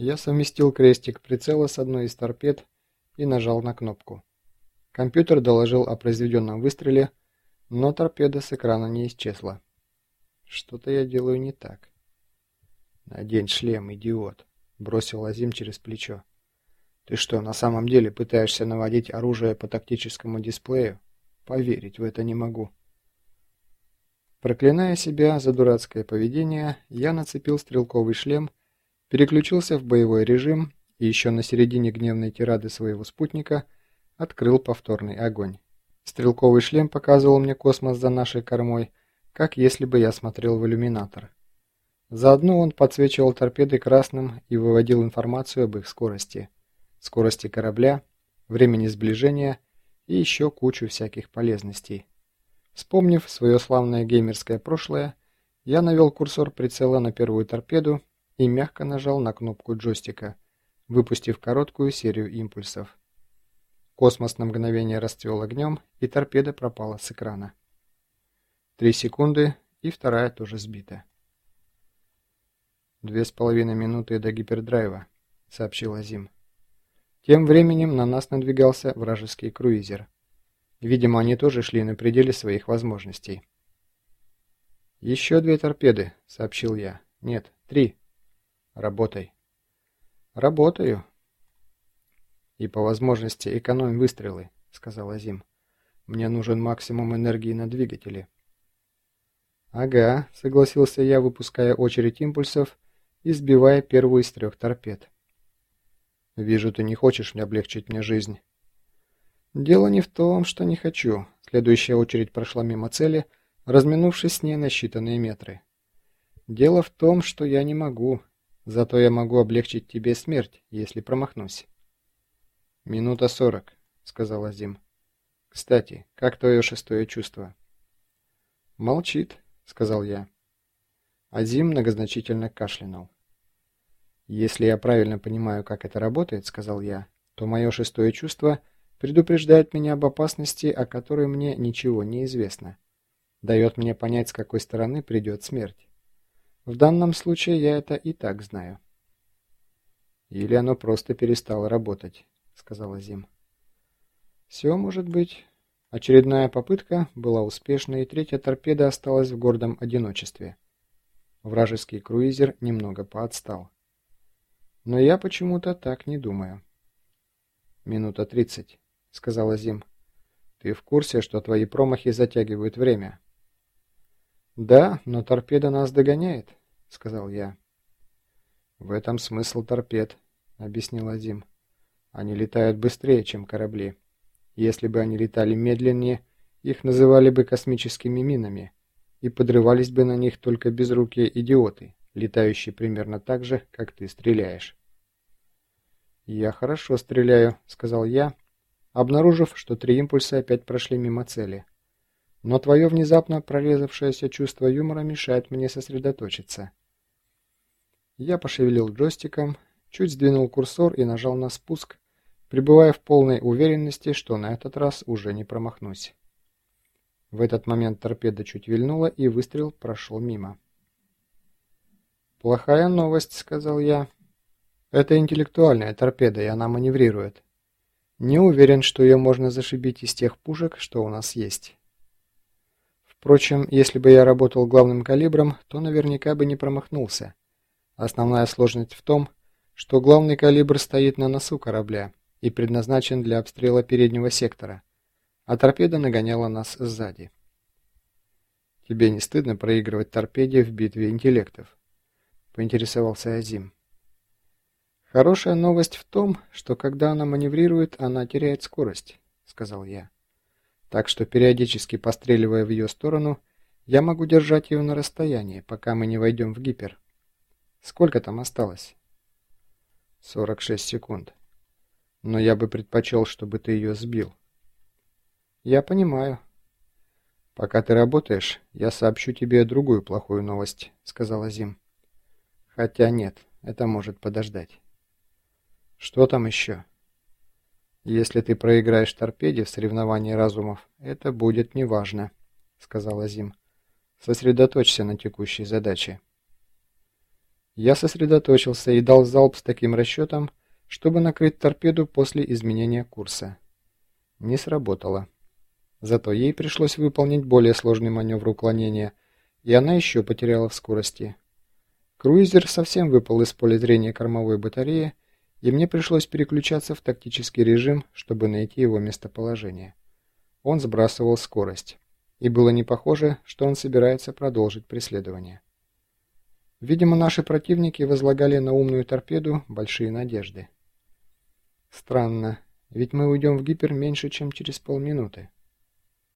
Я совместил крестик прицела с одной из торпед и нажал на кнопку. Компьютер доложил о произведенном выстреле, но торпеда с экрана не исчезла. Что-то я делаю не так. «Надень шлем, идиот!» — бросил Азим через плечо. «Ты что, на самом деле пытаешься наводить оружие по тактическому дисплею? Поверить в это не могу». Проклиная себя за дурацкое поведение, я нацепил стрелковый шлем, переключился в боевой режим и еще на середине гневной тирады своего спутника открыл повторный огонь. Стрелковый шлем показывал мне космос за нашей кормой, как если бы я смотрел в иллюминатор. Заодно он подсвечивал торпеды красным и выводил информацию об их скорости, скорости корабля, времени сближения и еще кучу всяких полезностей. Вспомнив свое славное геймерское прошлое, я навел курсор прицела на первую торпеду и мягко нажал на кнопку джойстика, выпустив короткую серию импульсов. Космос на мгновение расцвел огнем, и торпеда пропала с экрана. Три секунды, и вторая тоже сбита. «Две с половиной минуты до гипердрайва», — сообщил Азим. Тем временем на нас надвигался вражеский круизер. Видимо, они тоже шли на пределе своих возможностей. «Еще две торпеды», — сообщил я. «Нет, три. Работай». «Работаю». «И по возможности экономь выстрелы», — сказал Азим. «Мне нужен максимум энергии на двигателе». «Ага», — согласился я, выпуская очередь импульсов и сбивая первую из трех торпед. «Вижу, ты не хочешь мне облегчить мне жизнь». Дело не в том, что не хочу. Следующая очередь прошла мимо цели, разминувшись с ней на считанные метры. Дело в том, что я не могу. Зато я могу облегчить тебе смерть, если промахнусь. Минута сорок, сказал Азим. Кстати, как твое шестое чувство? Молчит, сказал я. Азим многозначительно кашлянул. «Если я правильно понимаю, как это работает, — сказал я, — то мое шестое чувство — предупреждает меня об опасности, о которой мне ничего не известно. Дает мне понять, с какой стороны придет смерть. В данном случае я это и так знаю. Или оно просто перестало работать, сказала Зим. Все может быть. Очередная попытка была успешной, и третья торпеда осталась в гордом одиночестве. Вражеский круизер немного поотстал. Но я почему-то так не думаю. Минута тридцать. — сказала Зим. «Ты в курсе, что твои промахи затягивают время?» «Да, но торпеда нас догоняет», — сказал я. «В этом смысл торпед», — объяснила Зим. «Они летают быстрее, чем корабли. Если бы они летали медленнее, их называли бы космическими минами, и подрывались бы на них только безрукие идиоты, летающие примерно так же, как ты стреляешь». «Я хорошо стреляю», — сказал я, обнаружив, что три импульса опять прошли мимо цели. Но твое внезапно прорезавшееся чувство юмора мешает мне сосредоточиться. Я пошевелил джойстиком, чуть сдвинул курсор и нажал на спуск, пребывая в полной уверенности, что на этот раз уже не промахнусь. В этот момент торпеда чуть вильнула, и выстрел прошел мимо. «Плохая новость», — сказал я. «Это интеллектуальная торпеда, и она маневрирует. Не уверен, что ее можно зашибить из тех пушек, что у нас есть. Впрочем, если бы я работал главным калибром, то наверняка бы не промахнулся. Основная сложность в том, что главный калибр стоит на носу корабля и предназначен для обстрела переднего сектора, а торпеда нагоняла нас сзади. «Тебе не стыдно проигрывать торпеде в битве интеллектов?» — поинтересовался Азим. «Хорошая новость в том, что когда она маневрирует, она теряет скорость», — сказал я. «Так что, периодически постреливая в ее сторону, я могу держать ее на расстоянии, пока мы не войдем в гипер. Сколько там осталось?» «46 секунд. Но я бы предпочел, чтобы ты ее сбил». «Я понимаю». «Пока ты работаешь, я сообщу тебе другую плохую новость», — сказала Зим. «Хотя нет, это может подождать». Что там еще? Если ты проиграешь торпеде в соревновании разумов, это будет неважно, сказала Зим. Сосредоточься на текущей задаче. Я сосредоточился и дал залп с таким расчетом, чтобы накрыть торпеду после изменения курса. Не сработало. Зато ей пришлось выполнить более сложный маневр уклонения, и она еще потеряла в скорости. Круизер совсем выпал из поля зрения кормовой батареи, и мне пришлось переключаться в тактический режим, чтобы найти его местоположение. Он сбрасывал скорость, и было не похоже, что он собирается продолжить преследование. Видимо, наши противники возлагали на умную торпеду большие надежды. Странно, ведь мы уйдем в гипер меньше, чем через полминуты.